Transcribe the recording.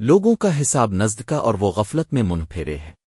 لوگوں کا حساب نزد کا اور وہ غفلت میں منہ پھیرے ہے